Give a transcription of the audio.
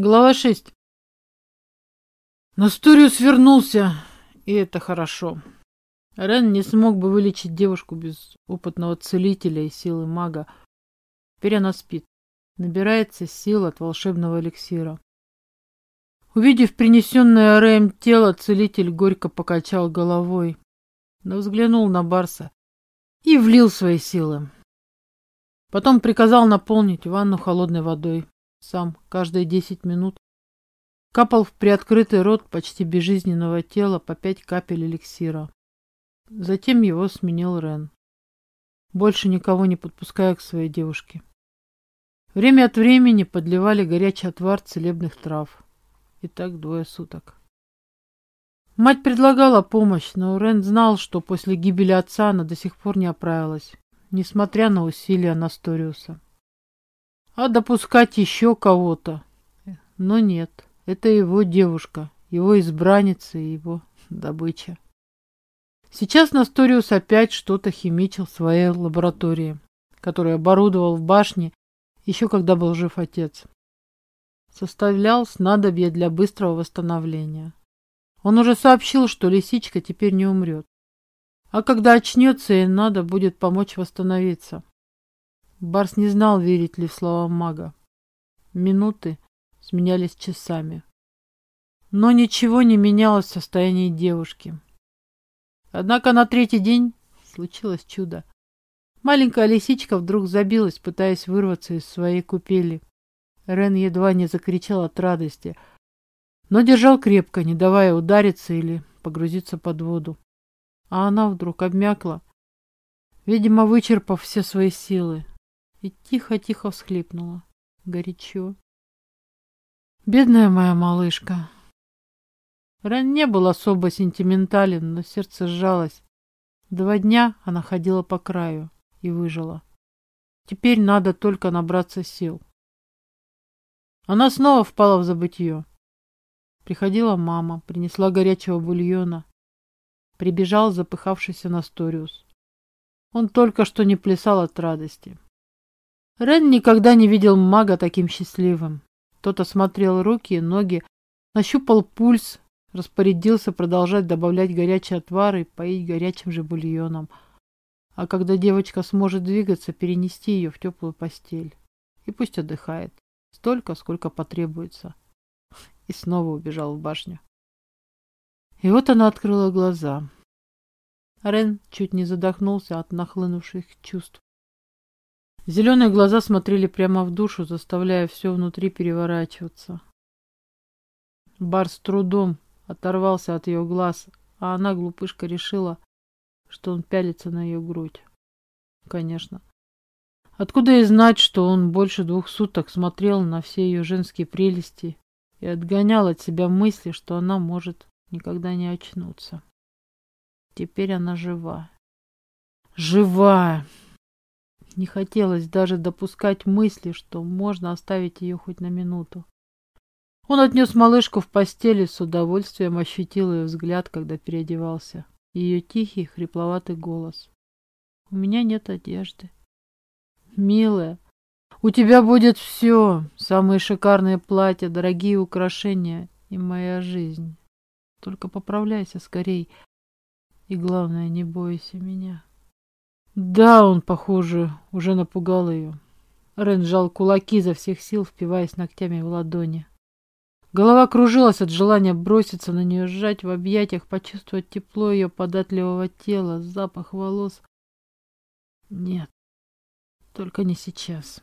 Глава 6. Насториус вернулся, и это хорошо. Рен не смог бы вылечить девушку без опытного целителя и силы мага. Теперь она спит, набирается сил от волшебного эликсира. Увидев принесенное Рэем тело, целитель горько покачал головой, но взглянул на Барса и влил свои силы. Потом приказал наполнить ванну холодной водой сам каждые десять минут капал в приоткрытый рот почти безжизненного тела по пять капель эликсира. Затем его сменил Рен, больше никого не подпуская к своей девушке. Время от времени подливали горячий отвар целебных трав. И так двое суток. Мать предлагала помощь, но Рен знал, что после гибели отца она до сих пор не оправилась, несмотря на усилия Насториуса а допускать еще кого-то. Но нет, это его девушка, его избранница и его добыча. Сейчас Насториус опять что-то химичил в своей лаборатории, которую оборудовал в башне еще когда был жив отец. Составлял снадобье для быстрого восстановления. Он уже сообщил, что лисичка теперь не умрет. А когда очнется, ей надо будет помочь восстановиться. Барс не знал, верить ли в слова мага. Минуты сменялись часами. Но ничего не менялось в состоянии девушки. Однако на третий день случилось чудо. Маленькая лисичка вдруг забилась, пытаясь вырваться из своей купели. Рен едва не закричал от радости, но держал крепко, не давая удариться или погрузиться под воду. А она вдруг обмякла, видимо, вычерпав все свои силы и тихо-тихо всхлипнула. Горячо. Бедная моя малышка. Рен не был особо сентиментален, но сердце сжалось. Два дня она ходила по краю и выжила. Теперь надо только набраться сил. Она снова впала в забытье. Приходила мама, принесла горячего бульона. Прибежал запыхавшийся Насториус. Он только что не плясал от радости. Рен никогда не видел мага таким счастливым. Тот осмотрел руки и ноги, нащупал пульс, распорядился продолжать добавлять горячий отвар и поить горячим же бульоном. А когда девочка сможет двигаться, перенести ее в теплую постель. И пусть отдыхает. Столько, сколько потребуется. И снова убежал в башню. И вот она открыла глаза. Рен чуть не задохнулся от нахлынувших чувств. Зеленые глаза смотрели прямо в душу, заставляя все внутри переворачиваться. Бар с трудом оторвался от ее глаз, а она, глупышка, решила, что он пялится на ее грудь. Конечно. Откуда ей знать, что он больше двух суток смотрел на все ее женские прелести и отгонял от себя мысли, что она может никогда не очнуться. Теперь она жива. Жива! Не хотелось даже допускать мысли, что можно оставить ее хоть на минуту. Он отнес малышку в постели, с удовольствием ощутил ее взгляд, когда переодевался. Ее тихий, хрипловатый голос. «У меня нет одежды». «Милая, у тебя будет все. Самые шикарные платья, дорогие украшения и моя жизнь. Только поправляйся скорей. И главное, не бойся меня». Да, он, похоже, уже напугал ее. Рен сжал кулаки изо всех сил, впиваясь ногтями в ладони. Голова кружилась от желания броситься на нее, сжать в объятиях, почувствовать тепло ее податливого тела, запах волос. Нет, только не сейчас.